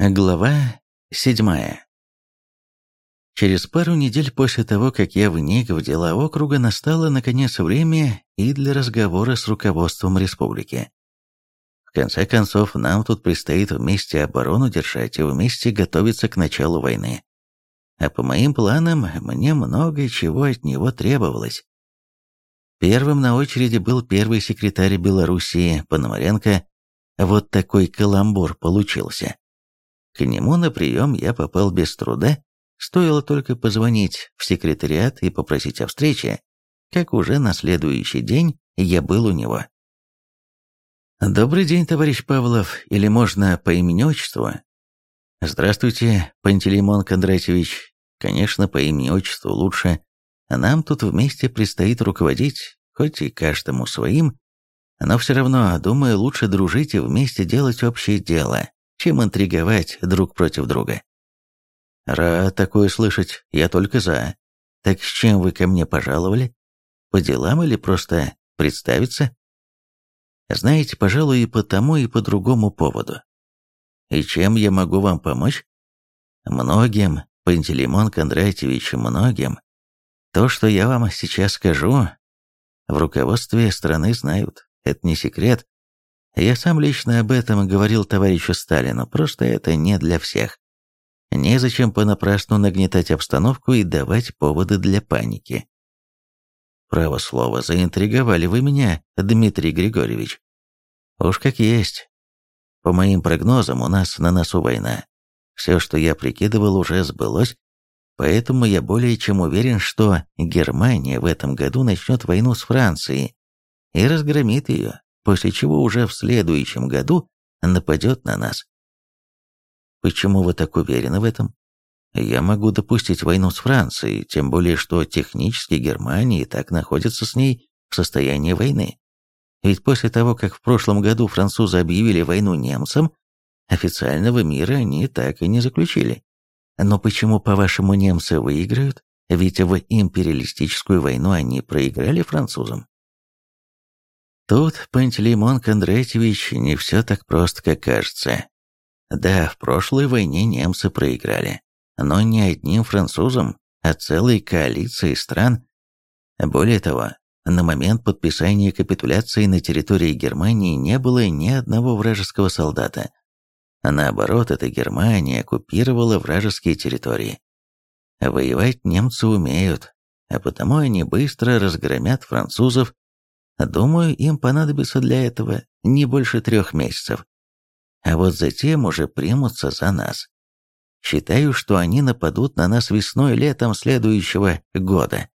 Глава седьмая. Через пару недель после того, как я вник в дела округа, настало, наконец, время и для разговора с руководством республики. В конце концов, нам тут предстоит вместе оборону держать и вместе готовиться к началу войны. А по моим планам, мне много чего от него требовалось. Первым на очереди был первый секретарь Белоруссии Пономаренко. Вот такой каламбур получился. К нему на прием я попал без труда, стоило только позвонить в секретариат и попросить о встрече, как уже на следующий день я был у него. «Добрый день, товарищ Павлов, или можно по имени-отчеству?» «Здравствуйте, Пантелеймон Кондратьевич. Конечно, по имени-отчеству лучше. Нам тут вместе предстоит руководить, хоть и каждому своим, но все равно, думаю, лучше дружить и вместе делать общее дело, чем интриговать друг против друга. Рад такое слышать, я только за. Так с чем вы ко мне пожаловали? По делам или просто представиться? Знаете, пожалуй, и по тому, и по другому поводу. И чем я могу вам помочь? Многим, Пантелеймон Кондратьевич, многим. То, что я вам сейчас скажу, в руководстве страны знают, это не секрет, я сам лично об этом говорил товарищу Сталину, просто это не для всех. Незачем понапрасну нагнетать обстановку и давать поводы для паники. Право слово, заинтриговали вы меня, Дмитрий Григорьевич. Уж как есть. По моим прогнозам, у нас на носу война. Все, что я прикидывал, уже сбылось, поэтому я более чем уверен, что Германия в этом году начнет войну с Францией и разгромит ее после чего уже в следующем году нападет на нас. Почему вы так уверены в этом? Я могу допустить войну с Францией, тем более что технически Германия и так находится с ней в состоянии войны. Ведь после того, как в прошлом году французы объявили войну немцам, официального мира они так и не заключили. Но почему, по-вашему, немцы выиграют? Ведь в империалистическую войну они проиграли французам. Тут, Пантелеймон Кондратьевич, не все так просто, как кажется. Да, в прошлой войне немцы проиграли, но не одним французам, а целой коалицией стран. Более того, на момент подписания капитуляции на территории Германии не было ни одного вражеского солдата. Наоборот, эта Германия оккупировала вражеские территории. Воевать немцы умеют, а потому они быстро разгромят французов Думаю, им понадобится для этого не больше трех месяцев. А вот затем уже примутся за нас. Считаю, что они нападут на нас весной-летом следующего года.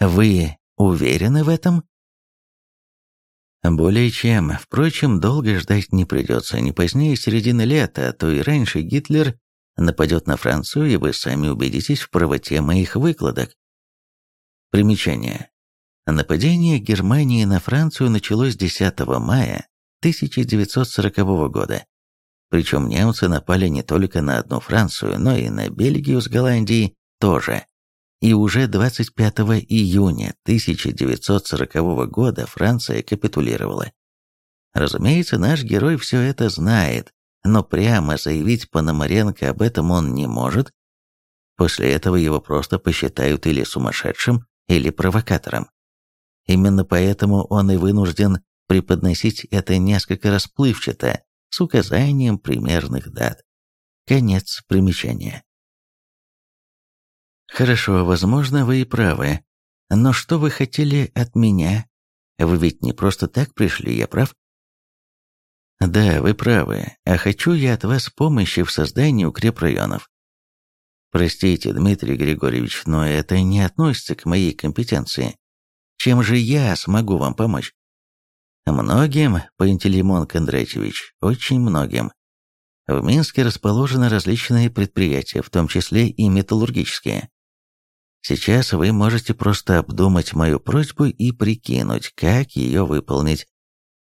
Вы уверены в этом? Более чем. Впрочем, долго ждать не придется. Не позднее середины лета, а то и раньше Гитлер нападет на Францию, и вы сами убедитесь в правоте моих выкладок. Примечание. Нападение Германии на Францию началось 10 мая 1940 года. Причем немцы напали не только на одну Францию, но и на Бельгию с Голландией тоже. И уже 25 июня 1940 года Франция капитулировала. Разумеется, наш герой все это знает, но прямо заявить Пономаренко об этом он не может. После этого его просто посчитают или сумасшедшим, или провокатором. Именно поэтому он и вынужден преподносить это несколько расплывчато, с указанием примерных дат. Конец примечания. Хорошо, возможно, вы и правы. Но что вы хотели от меня? Вы ведь не просто так пришли, я прав? Да, вы правы. А хочу я от вас помощи в создании укрепрайонов. Простите, Дмитрий Григорьевич, но это не относится к моей компетенции. Чем же я смогу вам помочь? Многим, Пантелеймон Кондратьевич, очень многим. В Минске расположены различные предприятия, в том числе и металлургические. Сейчас вы можете просто обдумать мою просьбу и прикинуть, как ее выполнить,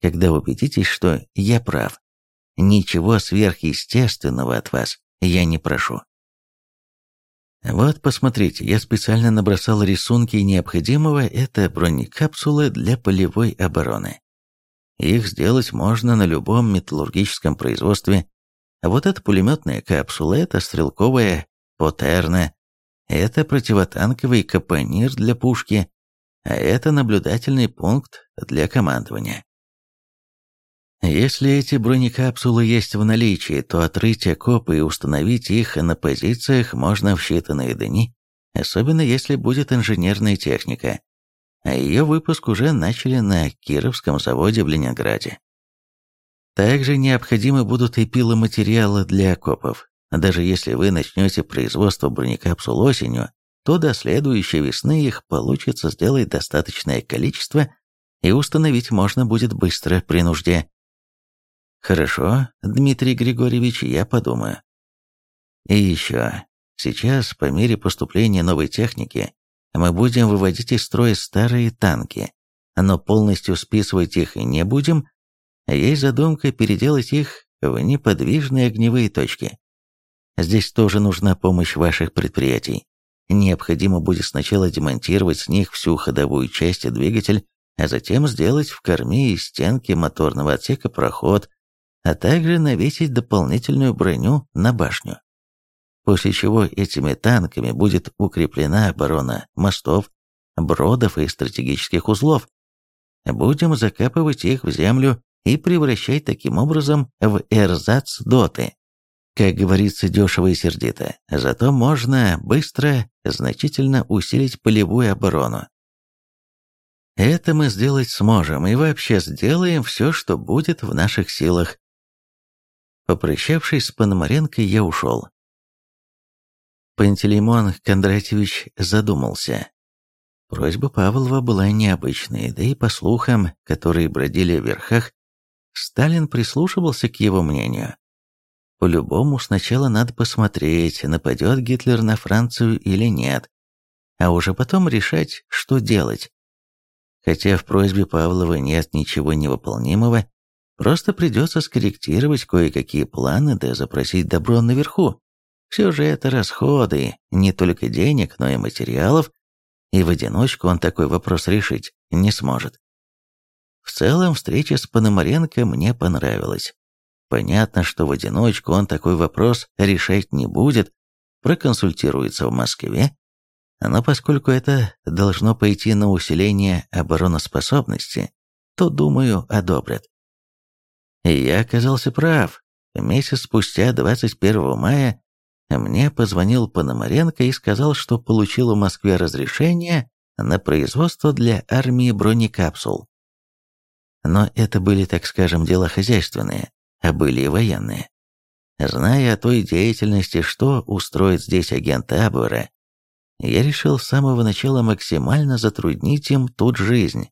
когда убедитесь, что я прав. Ничего сверхъестественного от вас я не прошу. Вот, посмотрите, я специально набросал рисунки необходимого, это бронекапсулы для полевой обороны. Их сделать можно на любом металлургическом производстве. Вот это пулеметная капсула, это стрелковая потерна, это противотанковый капонир для пушки, а это наблюдательный пункт для командования. Если эти бронекапсулы есть в наличии, то отрыть окопы и установить их на позициях можно в считанные дни, особенно если будет инженерная техника, а ее выпуск уже начали на Кировском заводе в Ленинграде. Также необходимы будут и пиломатериалы для окопов. Даже если вы начнете производство бронекапсул осенью, то до следующей весны их получится сделать достаточное количество и установить можно будет быстро при нужде. Хорошо, Дмитрий Григорьевич, я подумаю. И еще, сейчас, по мере поступления новой техники, мы будем выводить из строя старые танки, но полностью списывать их не будем, есть задумка переделать их в неподвижные огневые точки. Здесь тоже нужна помощь ваших предприятий. Необходимо будет сначала демонтировать с них всю ходовую часть и двигатель, а затем сделать в корме и стенке моторного отсека проход, а также навесить дополнительную броню на башню. После чего этими танками будет укреплена оборона мостов, бродов и стратегических узлов. Будем закапывать их в землю и превращать таким образом в эрзац-доты. Как говорится, дешево и сердито, зато можно быстро, значительно усилить полевую оборону. Это мы сделать сможем и вообще сделаем все, что будет в наших силах. Попрощавшись с Пономаренко, я ушел. Пантелеймон Кондратьевич задумался. Просьба Павлова была необычной, да и по слухам, которые бродили в верхах, Сталин прислушивался к его мнению. По-любому сначала надо посмотреть, нападет Гитлер на Францию или нет, а уже потом решать, что делать. Хотя в просьбе Павлова нет ничего невыполнимого, просто придется скорректировать кое-какие планы да запросить добро наверху. Все же это расходы, не только денег, но и материалов, и в одиночку он такой вопрос решить не сможет. В целом, встреча с Пономаренко мне понравилась. Понятно, что в одиночку он такой вопрос решать не будет, проконсультируется в Москве, но поскольку это должно пойти на усиление обороноспособности, то, думаю, одобрят. И я оказался прав. Месяц спустя, 21 мая, мне позвонил Пономаренко и сказал, что получил в Москве разрешение на производство для армии бронекапсул. Но это были, так скажем, дела хозяйственные, а были и военные. Зная о той деятельности, что устроит здесь агент Абвера, я решил с самого начала максимально затруднить им тут жизнь.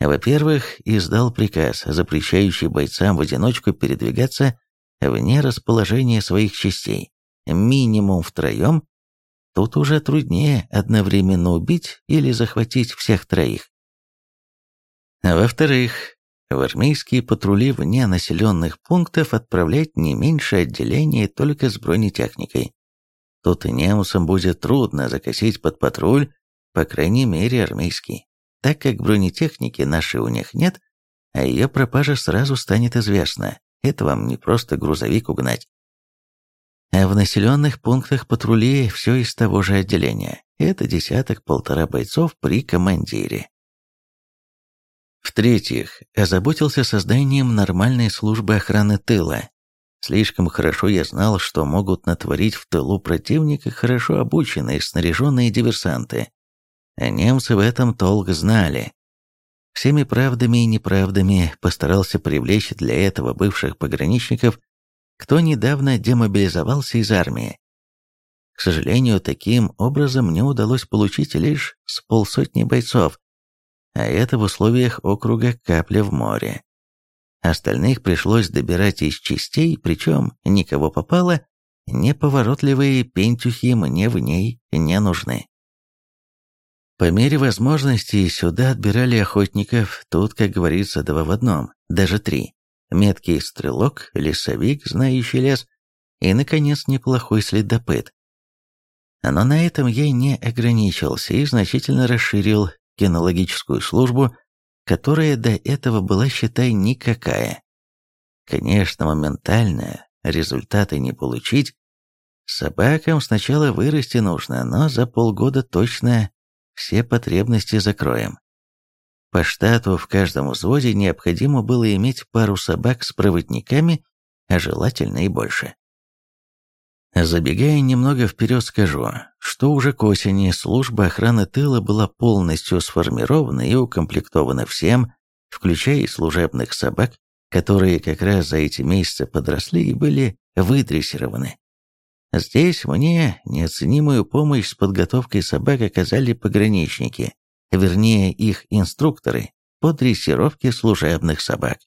Во-первых, издал приказ, запрещающий бойцам в одиночку передвигаться вне расположения своих частей, минимум втроем, тут уже труднее одновременно убить или захватить всех троих. Во-вторых, в армейские патрули вне населенных пунктов отправлять не меньше отделений только с бронетехникой. Тут немцам будет трудно закосить под патруль, по крайней мере армейский, так как бронетехники нашей у них нет, а ее пропажа сразу станет известна. Это вам не просто грузовик угнать. А в населенных пунктах патрули все из того же отделения. Это десяток-полтора бойцов при командире. В-третьих, озаботился созданием нормальной службы охраны тыла. Слишком хорошо я знал, что могут натворить в тылу противника хорошо обученные, снаряженные диверсанты. Немцы в этом толк знали. Всеми правдами и неправдами постарался привлечь для этого бывших пограничников, кто недавно демобилизовался из армии. К сожалению, таким образом мне удалось получить лишь с полсотни бойцов, а это в условиях округа капля в море. Остальных пришлось добирать из частей, причем никого попало, неповоротливые пентюхи мне в ней не нужны. По мере возможности сюда отбирали охотников, тут, как говорится, два в одном, даже три. Меткий стрелок, лесовик, знающий лес, и, наконец, неплохой следопыт. Но на этом я не ограничился и значительно расширил кинологическую службу, которая до этого была, считай, никакая. Конечно, моментально результаты не получить, собакам сначала вырасти нужно, но за полгода точно все потребности закроем. По штату в каждом взводе необходимо было иметь пару собак с проводниками, а желательно и больше. Забегая немного вперед скажу, что уже к осени служба охраны тыла была полностью сформирована и укомплектована всем, включая и служебных собак, которые как раз за эти месяцы подросли и были выдрессированы. Здесь мне неоценимую помощь с подготовкой собак оказали пограничники, вернее их инструкторы по дрессировке служебных собак.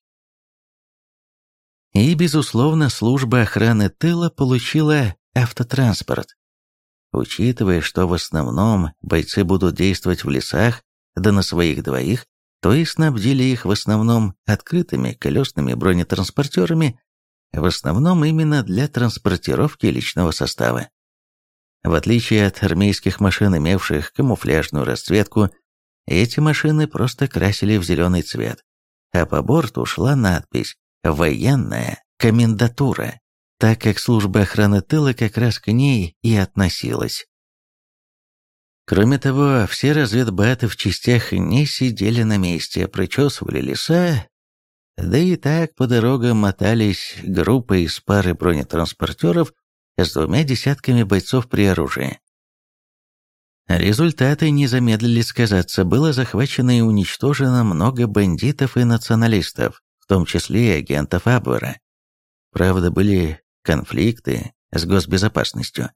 И, безусловно, служба охраны тыла получила автотранспорт. Учитывая, что в основном бойцы будут действовать в лесах, да на своих двоих, то и снабдили их в основном открытыми колесными бронетранспортерами, в основном именно для транспортировки личного состава. В отличие от армейских машин, имевших камуфляжную расцветку, эти машины просто красили в зеленый цвет, а по борту шла надпись «Военная комендатура», так как служба охраны тыла как раз к ней и относилась. Кроме того, все разведбаты в частях не сидели на месте, прочесывали леса, да и так по дорогам мотались группы из пары бронетранспортеров с двумя десятками бойцов при оружии. Результаты не замедлили сказаться. Было захвачено и уничтожено много бандитов и националистов, в том числе и агентов Абвера. Правда, были конфликты с госбезопасностью.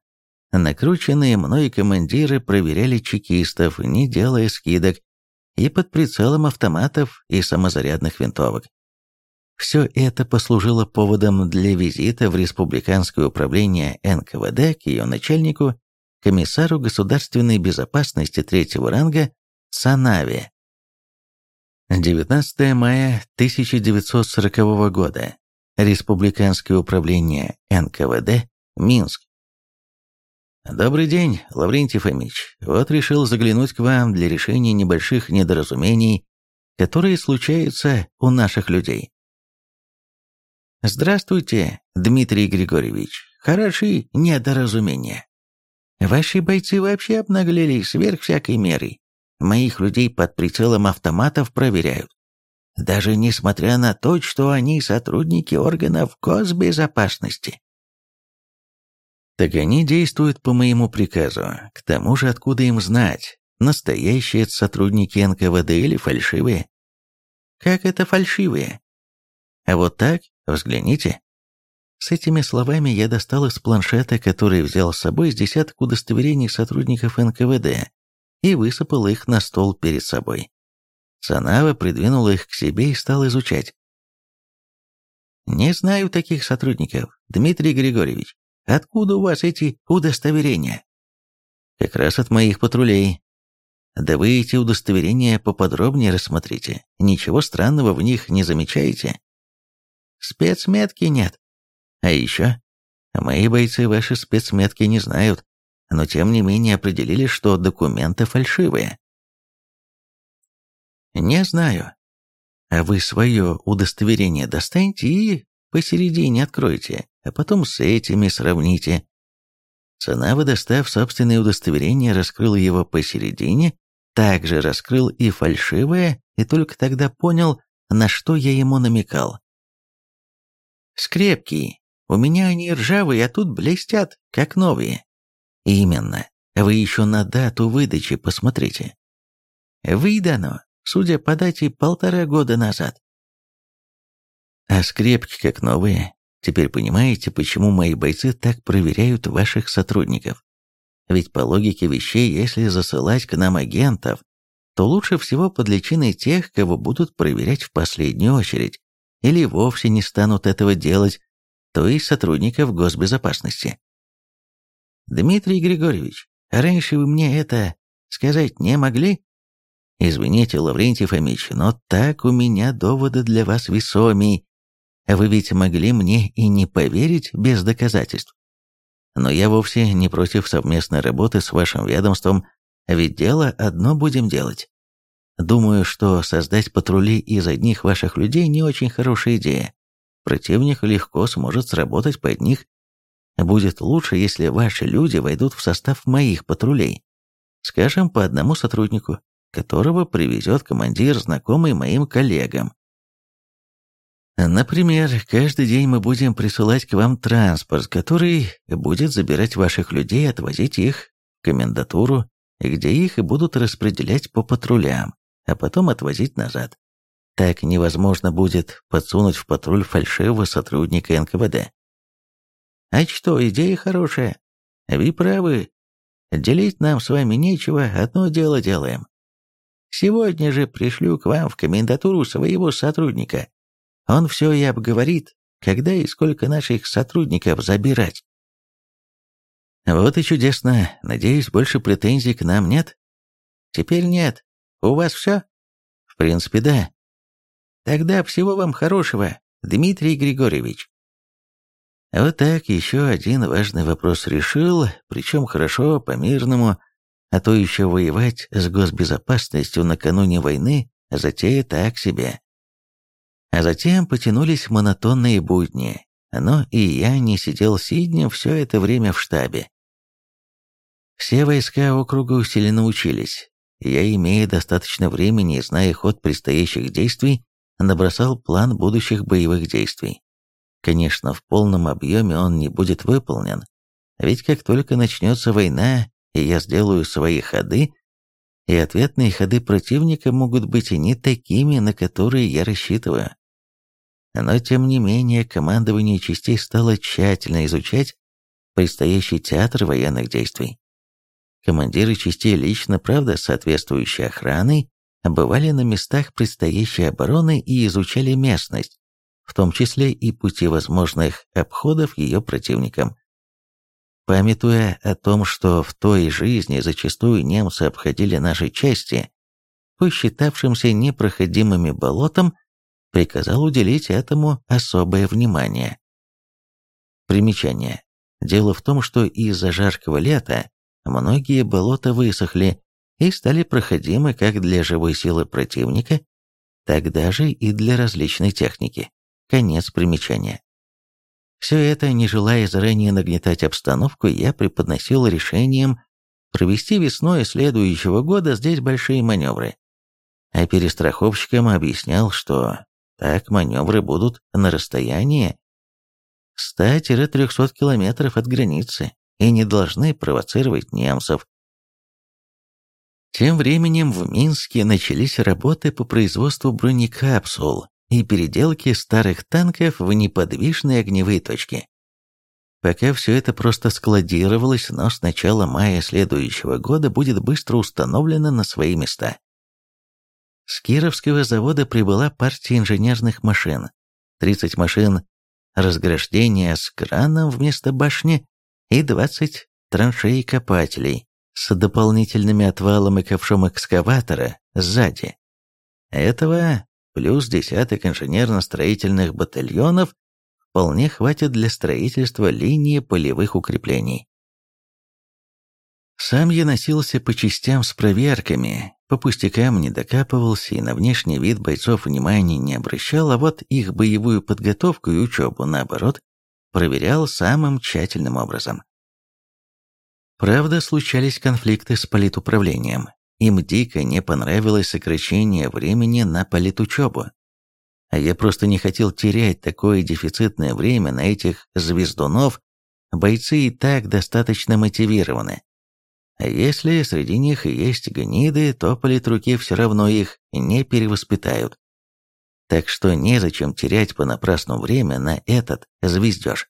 Накрученные мной командиры проверяли чекистов, не делая скидок, и под прицелом автоматов и самозарядных винтовок. Все это послужило поводом для визита в Республиканское управление НКВД к ее начальнику, комиссару государственной безопасности третьего ранга Санаве. 19 мая 1940 года. Республиканское управление НКВД, Минск. Добрый день, Лаврентий Фомич. Вот решил заглянуть к вам для решения небольших недоразумений, которые случаются у наших людей. Здравствуйте, Дмитрий Григорьевич. Хороши недоразумения. Ваши бойцы вообще обнаглели сверх всякой меры. Моих людей под прицелом автоматов проверяют. Даже несмотря на то, что они сотрудники органов госбезопасности. Так они действуют по моему приказу. К тому же, откуда им знать, настоящие сотрудники НКВД или фальшивые? Как это фальшивые? А вот так, взгляните. С этими словами я достал из планшета, который взял с собой с десяток удостоверений сотрудников НКВД, и высыпал их на стол перед собой. Санава придвинул их к себе и стал изучать. «Не знаю таких сотрудников, Дмитрий Григорьевич. Откуда у вас эти удостоверения?» «Как раз от моих патрулей. Да вы эти удостоверения поподробнее рассмотрите. Ничего странного в них не замечаете?» Спецметки нет. А еще, мои бойцы ваши спецметки не знают, но тем не менее определили, что документы фальшивые. Не знаю. А вы свое удостоверение достаньте и посередине откройте, а потом с этими сравните. Ценава, достав собственное удостоверение, раскрыл его посередине, также раскрыл и фальшивое, и только тогда понял, на что я ему намекал. Скрепкие. У меня они ржавые, а тут блестят, как новые. Именно. Вы еще на дату выдачи посмотрите. Выдано, судя по дате, полтора года назад. А скрепки как новые. Теперь понимаете, почему мои бойцы так проверяют ваших сотрудников? Ведь по логике вещей, если засылать к нам агентов, то лучше всего под личиной тех, кого будут проверять в последнюю очередь или вовсе не станут этого делать, то есть сотрудников госбезопасности. Дмитрий Григорьевич, раньше вы мне это сказать не могли? Извините, Лаврентий Фомич, но так у меня доводы для вас весомей. Вы ведь могли мне и не поверить без доказательств. Но я вовсе не против совместной работы с вашим ведомством, ведь дело одно будем делать. Думаю, что создать патрули из одних ваших людей не очень хорошая идея. противник легко сможет сработать под них. Будет лучше, если ваши люди войдут в состав моих патрулей. Скажем, по одному сотруднику, которого привезет командир, знакомый моим коллегам. Например, каждый день мы будем присылать к вам транспорт, который будет забирать ваших людей и отвозить их в комендатуру, где их и будут распределять по патрулям, а потом отвозить назад. Так невозможно будет подсунуть в патруль фальшивого сотрудника НКВД. А что, идея хорошая. Вы правы. Делить нам с вами нечего, одно дело делаем. Сегодня же пришлю к вам в комендатуру своего сотрудника. Он все и обговорит, когда и сколько наших сотрудников забирать. Вот и чудесно. Надеюсь, больше претензий к нам нет? Теперь нет. У вас все? В принципе, да. Тогда всего вам хорошего, Дмитрий Григорьевич. Вот так еще один важный вопрос решил, причем хорошо, по-мирному, а то еще воевать с госбезопасностью накануне войны затея так себе. А затем потянулись монотонные будни, но и я не сидел сиднем все это время в штабе. Все войска округа усиленно учились. Я, имея достаточно времени и зная ход предстоящих действий, набросал план будущих боевых действий. Конечно, в полном объеме он не будет выполнен, ведь как только начнется война, и я сделаю свои ходы, и ответные ходы противника могут быть и не такими, на которые я рассчитываю. Но тем не менее, командование частей стало тщательно изучать предстоящий театр военных действий. Командиры частей лично, правда, соответствующей охраной, бывали на местах предстоящей обороны и изучали местность, в том числе и пути возможных обходов ее противникам. Памятуя о том, что в той жизни зачастую немцы обходили наши части, по считавшимся непроходимыми болотам, приказал уделить этому особое внимание. Примечание. Дело в том, что из-за жаркого лета многие болота высохли, и стали проходимы как для живой силы противника, так даже и для различной техники. Конец примечания. Все это, не желая заранее нагнетать обстановку, я преподносил решением провести весной следующего года здесь большие маневры. А перестраховщикам объяснял, что так маневры будут на расстоянии 100-300 километров от границы и не должны провоцировать немцев, тем временем в Минске начались работы по производству бронекапсул и переделки старых танков в неподвижные огневые точки. Пока все это просто складировалось, но с начала мая следующего года будет быстро установлено на свои места. С Кировского завода прибыла партия инженерных машин. 30 машин разграждения с краном вместо башни и 20 траншей-копателей с дополнительными отвалом и ковшом экскаватора сзади. Этого плюс десяток инженерно-строительных батальонов вполне хватит для строительства линии полевых укреплений. Сам я носился по частям с проверками, по пустякам не докапывался и на внешний вид бойцов внимания не обращал, а вот их боевую подготовку и учебу, наоборот, проверял самым тщательным образом. Правда, случались конфликты с политуправлением. Им дико не понравилось сокращение времени на политучебу. А я просто не хотел терять такое дефицитное время на этих звездунов, бойцы и так достаточно мотивированы. А если среди них и есть гниды, то политруки все равно их не перевоспитают. Так что незачем терять понапрасну время на этот звездеж.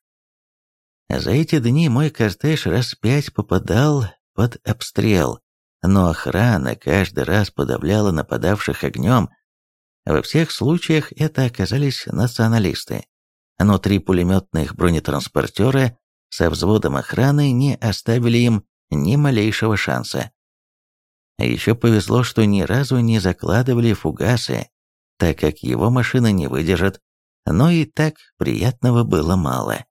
За эти дни мой кортеж раз пять попадал под обстрел, но охрана каждый раз подавляла нападавших огнем. Во всех случаях это оказались националисты, но три пулеметных бронетранспортера со взводом охраны не оставили им ни малейшего шанса. Еще повезло, что ни разу не закладывали фугасы, так как его машина не выдержит, но и так приятного было мало.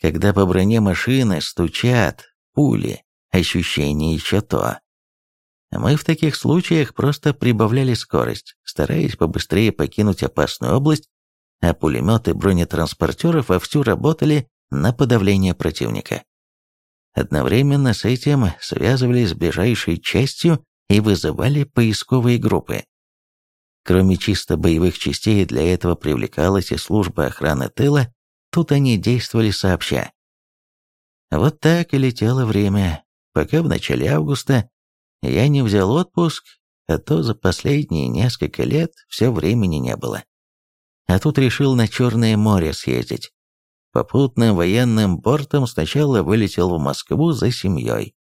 Когда по броне машины стучат пули, ощущение еще то. Мы в таких случаях просто прибавляли скорость, стараясь побыстрее покинуть опасную область, а пулеметы бронетранспортеров вовсю работали на подавление противника. Одновременно с этим связывались с ближайшей частью и вызывали поисковые группы. Кроме чисто боевых частей, для этого привлекалась и служба охраны тыла, тут они действовали сообща. Вот так и летело время, пока в начале августа я не взял отпуск, а то за последние несколько лет все времени не было. А тут решил на Черное море съездить. Попутным военным бортом сначала вылетел в Москву за семьей.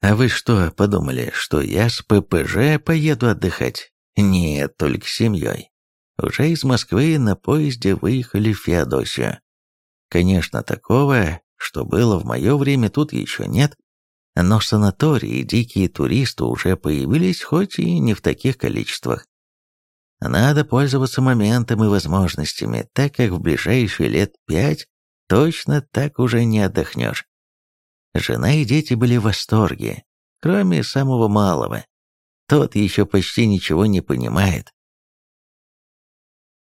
А вы что, подумали, что я с ППЖ поеду отдыхать? Нет, только с семьей. Уже из Москвы на поезде выехали в Феодосию. Конечно, такого, что было в мое время, тут еще нет, но санатории и дикие туристы уже появились, хоть и не в таких количествах. Надо пользоваться моментом и возможностями, так как в ближайшие лет пять точно так уже не отдохнешь. Жена и дети были в восторге, кроме самого малого. Тот еще почти ничего не понимает.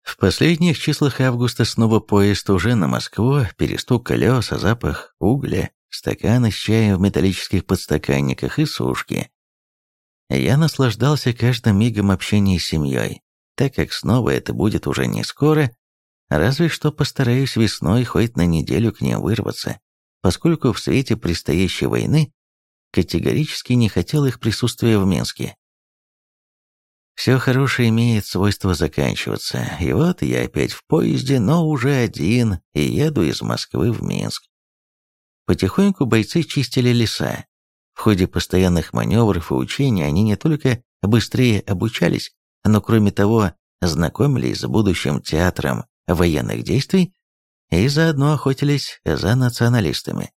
В последних числах августа снова поезд уже на Москву, перестук колеса, запах угля, стаканы с чаем в металлических подстаканниках и сушки. Я наслаждался каждым мигом общения с семьей, так как снова это будет уже не скоро, разве что постараюсь весной хоть на неделю к ним вырваться, поскольку в свете предстоящей войны категорически не хотел их присутствия в Минске. Все хорошее имеет свойство заканчиваться, и вот я опять в поезде, но уже один, и еду из Москвы в Минск. Потихоньку бойцы чистили леса. В ходе постоянных маневров и учений они не только быстрее обучались, но кроме того знакомились с будущим театром военных действий и заодно охотились за националистами.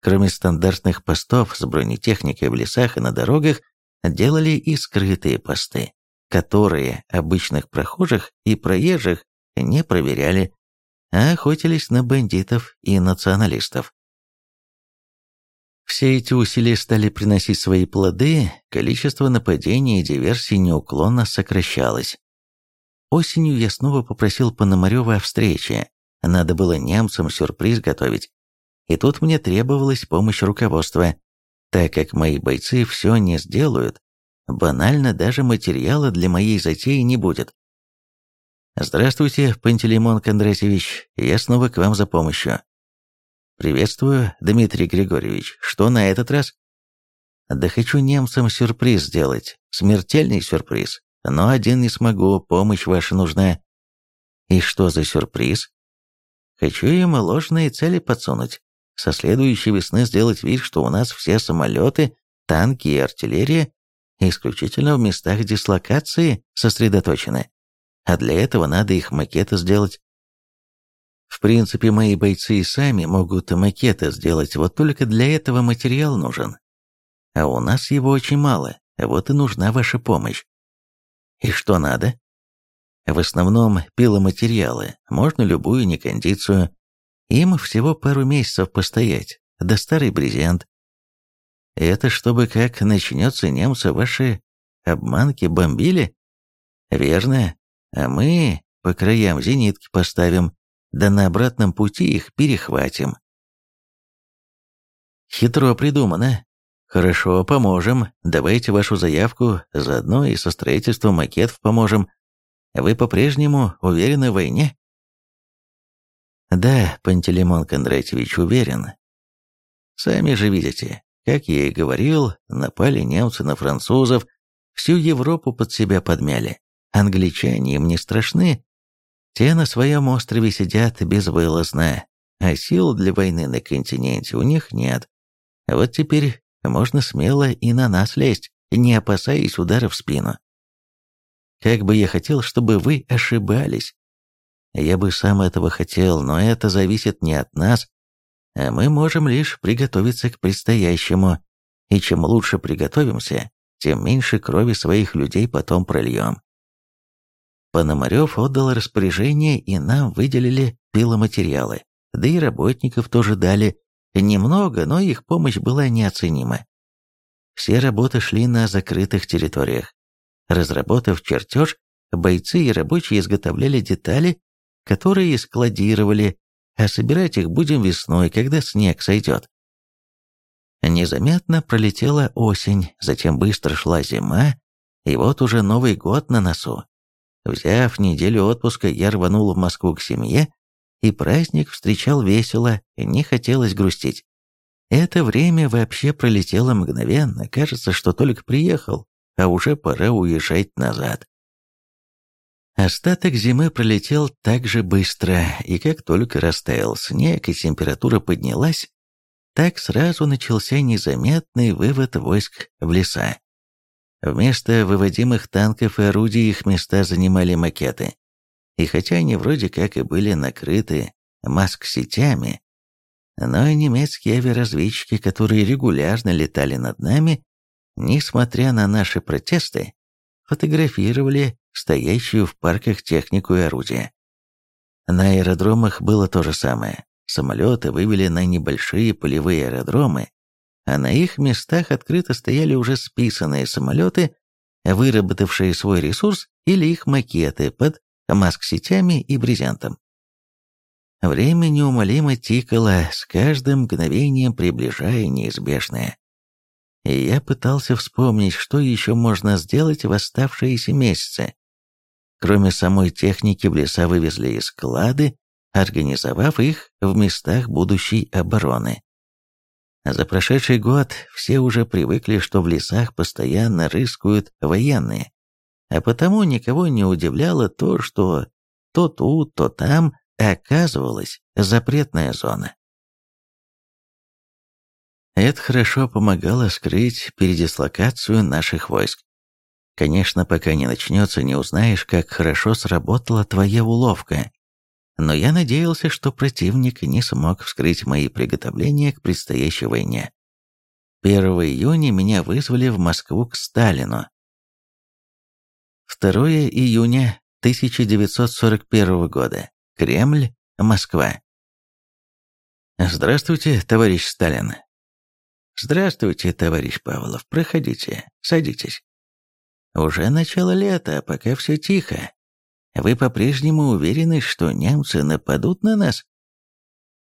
Кроме стандартных постов с бронетехникой в лесах и на дорогах, делали и скрытые посты, которые обычных прохожих и проезжих не проверяли, а охотились на бандитов и националистов. Все эти усилия стали приносить свои плоды, количество нападений и диверсий неуклонно сокращалось. Осенью я снова попросил Пономарева о встрече. Надо было немцам сюрприз готовить. И тут мне требовалась помощь руководства. Так как мои бойцы все не сделают, банально даже материала для моей затеи не будет. «Здравствуйте, Пантелеймон Кондратьевич, я снова к вам за помощью. «Приветствую, Дмитрий Григорьевич. Что на этот раз?» «Да хочу немцам сюрприз сделать. Смертельный сюрприз. Но один не смогу, помощь ваша нужна». «И что за сюрприз?» «Хочу им ложные цели подсунуть. Со следующей весны сделать вид, что у нас все самолеты, танки и артиллерия исключительно в местах дислокации сосредоточены. А для этого надо их макеты сделать. В принципе, мои бойцы и сами могут макеты сделать, вот только для этого материал нужен. А у нас его очень мало, вот и нужна ваша помощь. И что надо? В основном пиломатериалы, можно любую некондицию. Им всего пару месяцев постоять, да старый брезент. Это чтобы как начнется немцы ваши обманки бомбили? Верно. А мы по краям зенитки поставим, да на обратном пути их перехватим. Хитро придумано. Хорошо, поможем. Давайте вашу заявку, заодно и со строительством макетов поможем. Вы по-прежнему уверены в войне? Да, Пантелеймон Кондратьевич уверен. Сами же видите, как я и говорил, напали немцы на французов, всю Европу под себя подмяли. Англичане им не страшны, те на своем острове сидят безвылазно, а сил для войны на континенте у них нет. Вот теперь можно смело и на нас лезть, не опасаясь удара в спину. Как бы я хотел, чтобы вы ошибались. Я бы сам этого хотел, но это зависит не от нас, а мы можем лишь приготовиться к предстоящему, и чем лучше приготовимся, тем меньше крови своих людей потом прольем. Пономарев отдал распоряжение, и нам выделили пиломатериалы, да и работников тоже дали. Немного, но их помощь была неоценима. Все работы шли на закрытых территориях. Разработав чертеж, бойцы и рабочие изготовляли детали, которые складировали, а собирать их будем весной, когда снег сойдет. Незаметно пролетела осень, затем быстро шла зима, и вот уже Новый год на носу. Взяв неделю отпуска, я рванул в Москву к семье, и праздник встречал весело, не хотелось грустить. Это время вообще пролетело мгновенно, кажется, что только приехал, а уже пора уезжать назад. Остаток зимы пролетел так же быстро, и как только растаял снег и температура поднялась, так сразу начался незаметный вывод войск в леса. Вместо выводимых танков и орудий их места занимали макеты. И хотя они вроде как и были накрыты маск-сетями, но немецкие авиаразведчики, которые регулярно летали над нами, несмотря на наши протесты, фотографировали стоящую в парках технику и орудия. На аэродромах было то же самое. Самолеты вывели на небольшие полевые аэродромы, а на их местах открыто стояли уже списанные самолеты, выработавшие свой ресурс или их макеты под маск-сетями и брезентом. Время неумолимо тикало, с каждым мгновением приближая неизбежное. И я пытался вспомнить, что еще можно сделать в оставшиеся месяцы. Кроме самой техники в леса вывезли и склады, организовав их в местах будущей обороны. За прошедший год все уже привыкли, что в лесах постоянно рыскают военные, а потому никого не удивляло то, что то тут, то там оказывалась запретная зона. Это хорошо помогало скрыть передислокацию наших войск. Конечно, пока не начнется, не узнаешь, как хорошо сработала твоя уловка но я надеялся, что противник не смог вскрыть мои приготовления к предстоящей войне. 1 июня меня вызвали в Москву к Сталину. 2 июня 1941 года. Кремль, Москва. Здравствуйте, товарищ Сталин. Здравствуйте, товарищ Павлов. Проходите, садитесь. Уже начало лета, пока все тихо. Вы по-прежнему уверены, что немцы нападут на нас?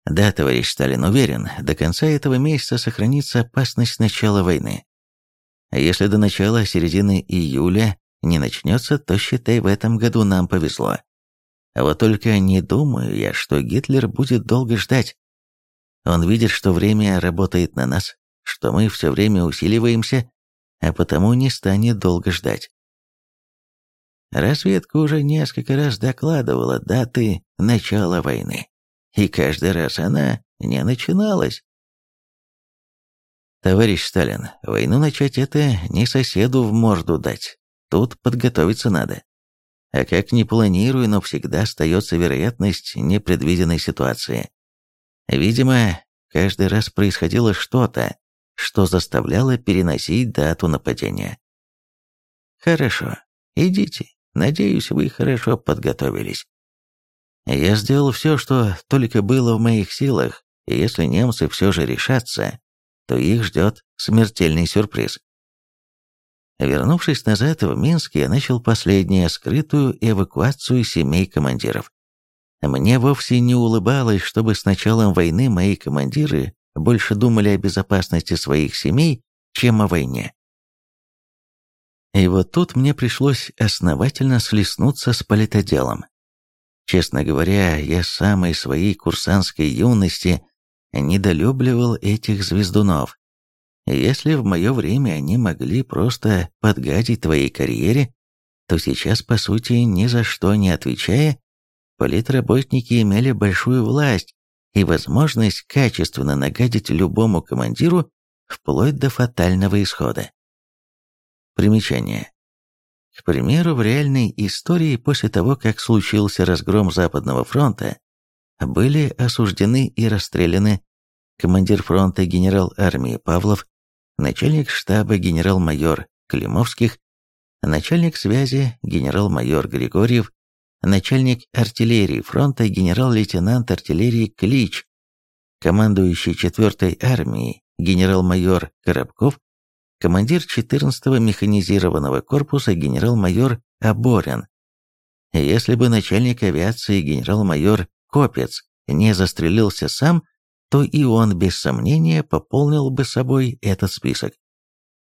Да, товарищ Сталин, уверен, до конца этого месяца сохранится опасность начала войны. А если до начала середины июля не начнется, то, считай, в этом году нам повезло. А вот только не думаю я, что Гитлер будет долго ждать. Он видит, что время работает на нас, что мы все время усиливаемся, а потому не станет долго ждать. Разведка уже несколько раз докладывала даты начала войны, и каждый раз она не начиналась. Товарищ Сталин, войну начать это не соседу в морду дать, тут подготовиться надо. А как ни планирую, но всегда остается вероятность непредвиденной ситуации. Видимо, каждый раз происходило что-то, что заставляло переносить дату нападения. Хорошо, идите, Надеюсь, вы хорошо подготовились. Я сделал все, что только было в моих силах, и если немцы все же решатся, то их ждет смертельный сюрприз. Вернувшись назад в Минск, я начал последнюю скрытую эвакуацию семей командиров. Мне вовсе не улыбалось, чтобы с началом войны мои командиры больше думали о безопасности своих семей, чем о войне. И вот тут мне пришлось основательно слеснуться с политоделом. Честно говоря, я с самой своей курсантской юности недолюбливал этих звездунов. Если в мое время они могли просто подгадить твоей карьере, то сейчас, по сути, ни за что не отвечая, политработники имели большую власть и возможность качественно нагадить любому командиру вплоть до фатального исхода. Примечание. К примеру, в реальной истории после того, как случился разгром Западного фронта, были осуждены и расстреляны командир фронта генерал армии Павлов, начальник штаба генерал-майор Климовских, начальник связи генерал-майор Григорьев, начальник артиллерии фронта генерал-лейтенант артиллерии Клич, командующий 4-й армией генерал-майор Коробков, командир 14-го механизированного корпуса генерал-майор Аборин, Если бы начальник авиации генерал-майор Копец не застрелился сам, то и он без сомнения пополнил бы собой этот список.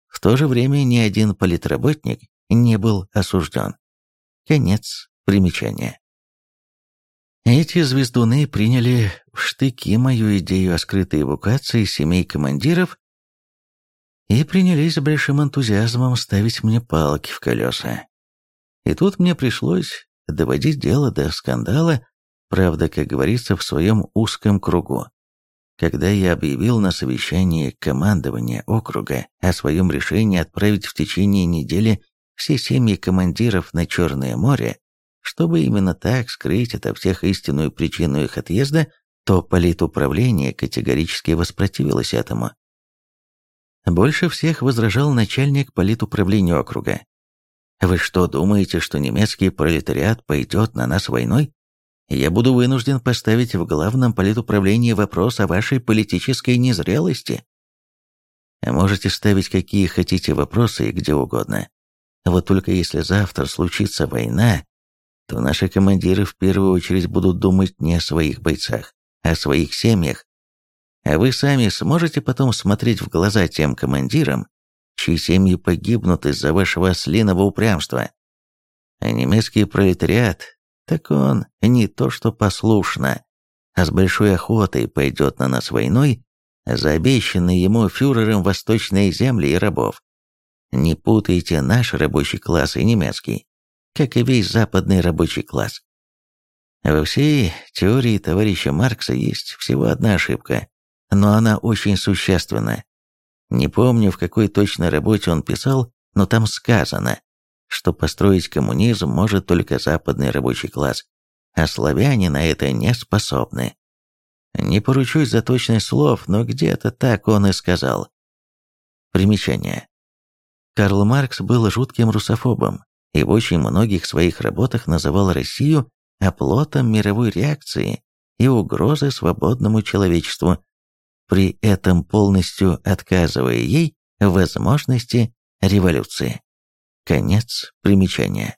В то же время ни один политработник не был осужден. Конец примечания. Эти звездуны приняли в штыки мою идею о скрытой эвакуации семей командиров и принялись с большим энтузиазмом ставить мне палки в колеса. И тут мне пришлось доводить дело до скандала, правда, как говорится, в своем узком кругу. Когда я объявил на совещании командования округа о своем решении отправить в течение недели все семьи командиров на Черное море, чтобы именно так скрыть ото всех истинную причину их отъезда, то политуправление категорически воспротивилось этому. Больше всех возражал начальник политуправления округа. «Вы что, думаете, что немецкий пролетариат пойдет на нас войной? Я буду вынужден поставить в главном политуправлении вопрос о вашей политической незрелости. Можете ставить какие хотите вопросы и где угодно. Вот только если завтра случится война, то наши командиры в первую очередь будут думать не о своих бойцах, а о своих семьях а вы сами сможете потом смотреть в глаза тем командирам, чьи семьи погибнут из-за вашего ослиного упрямства. А немецкий пролетариат, так он не то что послушно, а с большой охотой пойдет на нас войной за обещанные ему фюрером восточные земли и рабов. Не путайте наш рабочий класс и немецкий, как и весь западный рабочий класс. Во всей теории товарища Маркса есть всего одна ошибка но она очень существенна. Не помню, в какой точной работе он писал, но там сказано, что построить коммунизм может только западный рабочий класс, а славяне на это не способны. Не поручусь за точность слов, но где-то так он и сказал. Примечание. Карл Маркс был жутким русофобом и в очень многих своих работах называл Россию оплотом мировой реакции и угрозой свободному человечеству, при этом полностью отказывая ей возможности революции. Конец примечания.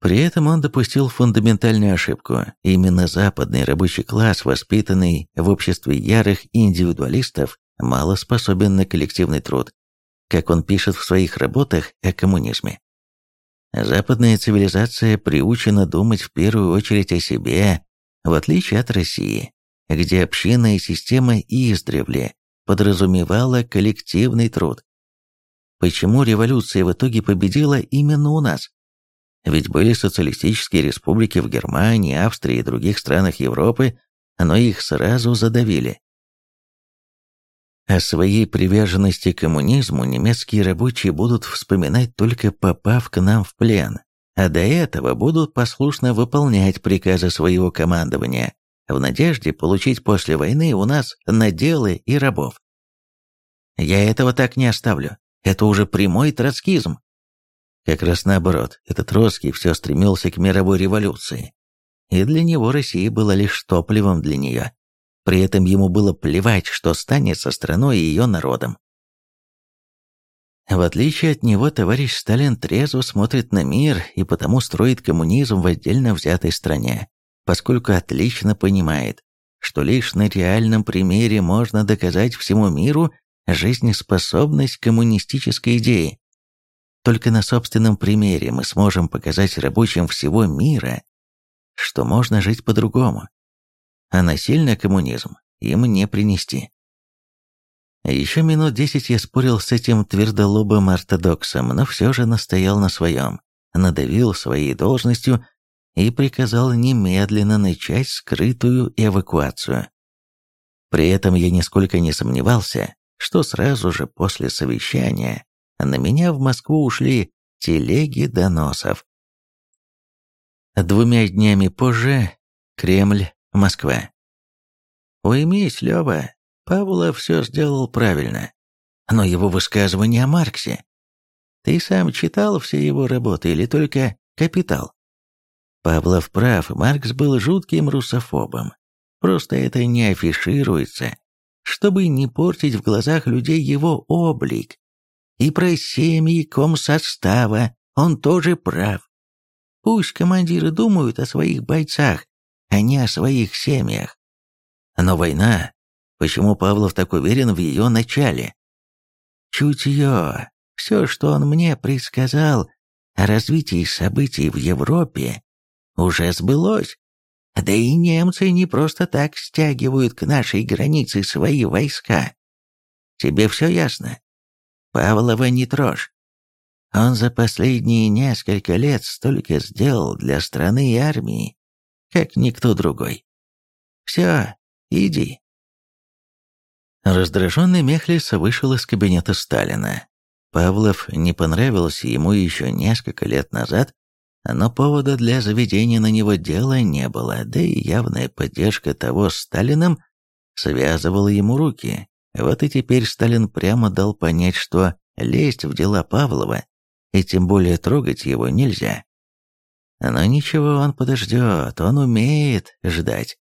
При этом он допустил фундаментальную ошибку. Именно западный рабочий класс, воспитанный в обществе ярых индивидуалистов, мало способен на коллективный труд, как он пишет в своих работах о коммунизме. Западная цивилизация приучена думать в первую очередь о себе, в отличие от России, где общинная система издревле подразумевала коллективный труд. Почему революция в итоге победила именно у нас? Ведь были социалистические республики в Германии, Австрии и других странах Европы, но их сразу задавили. О своей приверженности к коммунизму немецкие рабочие будут вспоминать только попав к нам в плен, а до этого будут послушно выполнять приказы своего командования, в надежде получить после войны у нас наделы и рабов. Я этого так не оставлю. Это уже прямой троцкизм. Как раз наоборот, этот Троцкий все стремился к мировой революции. И для него Россия была лишь топливом для нее. При этом ему было плевать, что станет со страной и ее народом. В отличие от него, товарищ Сталин трезво смотрит на мир и потому строит коммунизм в отдельно взятой стране, поскольку отлично понимает, что лишь на реальном примере можно доказать всему миру жизнеспособность коммунистической идеи. Только на собственном примере мы сможем показать рабочим всего мира, что можно жить по-другому, а насильно коммунизм им не принести. Еще минут десять я спорил с этим твердолобым ортодоксом, но все же настоял на своем, надавил своей должностью и приказал немедленно начать скрытую эвакуацию. При этом я нисколько не сомневался, что сразу же после совещания на меня в Москву ушли телеги доносов. Двумя днями позже Кремль, Москва. Уймись, Лёва, Павлов все сделал правильно. Но его высказывание о Марксе. Ты сам читал все его работы или только «Капитал»? Павлов прав, Маркс был жутким русофобом. Просто это не афишируется, чтобы не портить в глазах людей его облик. И про семьи комсостава он тоже прав. Пусть командиры думают о своих бойцах, а не о своих семьях. Но война... Почему Павлов так уверен в ее начале? Чутье. Все, что он мне предсказал о развитии событий в Европе, уже сбылось. Да и немцы не просто так стягивают к нашей границе свои войска. Тебе все ясно? Павлова не трожь. Он за последние несколько лет столько сделал для страны и армии, как никто другой. Все, иди. Раздраженный Мехлис вышел из кабинета Сталина. Павлов не понравился ему еще несколько лет назад, но повода для заведения на него дела не было, да и явная поддержка того Сталином связывала ему руки. Вот и теперь Сталин прямо дал понять, что лезть в дела Павлова и тем более трогать его нельзя. Но ничего, он подождет, он умеет ждать.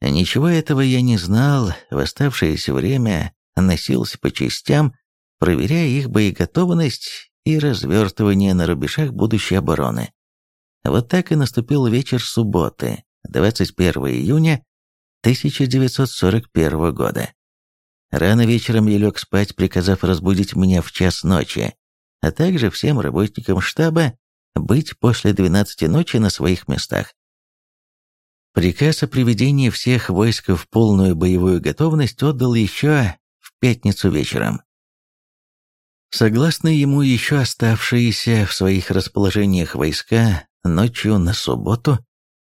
Ничего этого я не знал, в оставшееся время носился по частям, проверяя их боеготовность и развертывание на рубежах будущей обороны. Вот так и наступил вечер субботы, 21 июня 1941 года. Рано вечером я лег спать, приказав разбудить меня в час ночи, а также всем работникам штаба быть после 12 ночи на своих местах. Приказ о приведении всех войск в полную боевую готовность отдал еще в пятницу вечером. Согласно ему, еще оставшиеся в своих расположениях войска ночью на субботу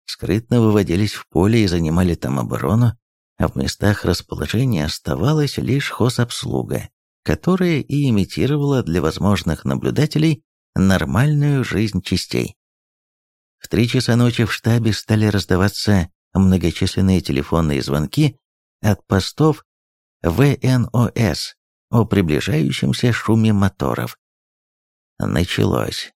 скрытно выводились в поле и занимали там оборону, а в местах расположения оставалась лишь хозобслуга, которая и имитировала для возможных наблюдателей нормальную жизнь частей. В три часа ночи в штабе стали раздаваться многочисленные телефонные звонки от постов ВНОС о приближающемся шуме моторов. Началось.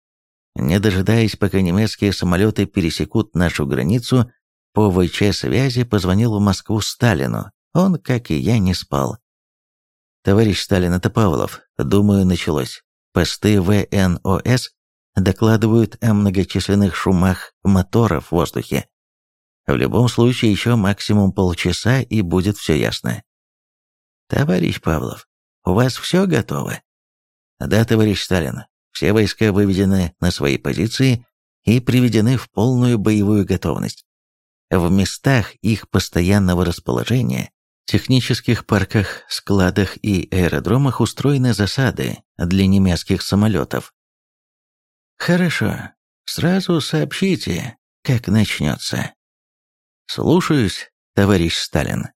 Не дожидаясь, пока немецкие самолеты пересекут нашу границу, по ВЧ-связи позвонил в Москву Сталину. Он, как и я, не спал. «Товарищ Сталин, это Павлов. Думаю, началось. Посты ВНОС докладывают о многочисленных шумах моторов в воздухе. В любом случае, еще максимум полчаса, и будет все ясно. Товарищ Павлов, у вас все готово? Да, товарищ Сталин, все войска выведены на свои позиции и приведены в полную боевую готовность. В местах их постоянного расположения, технических парках, складах и аэродромах устроены засады для немецких самолетов. Хорошо, сразу сообщите, как начнется. Слушаюсь, товарищ Сталин.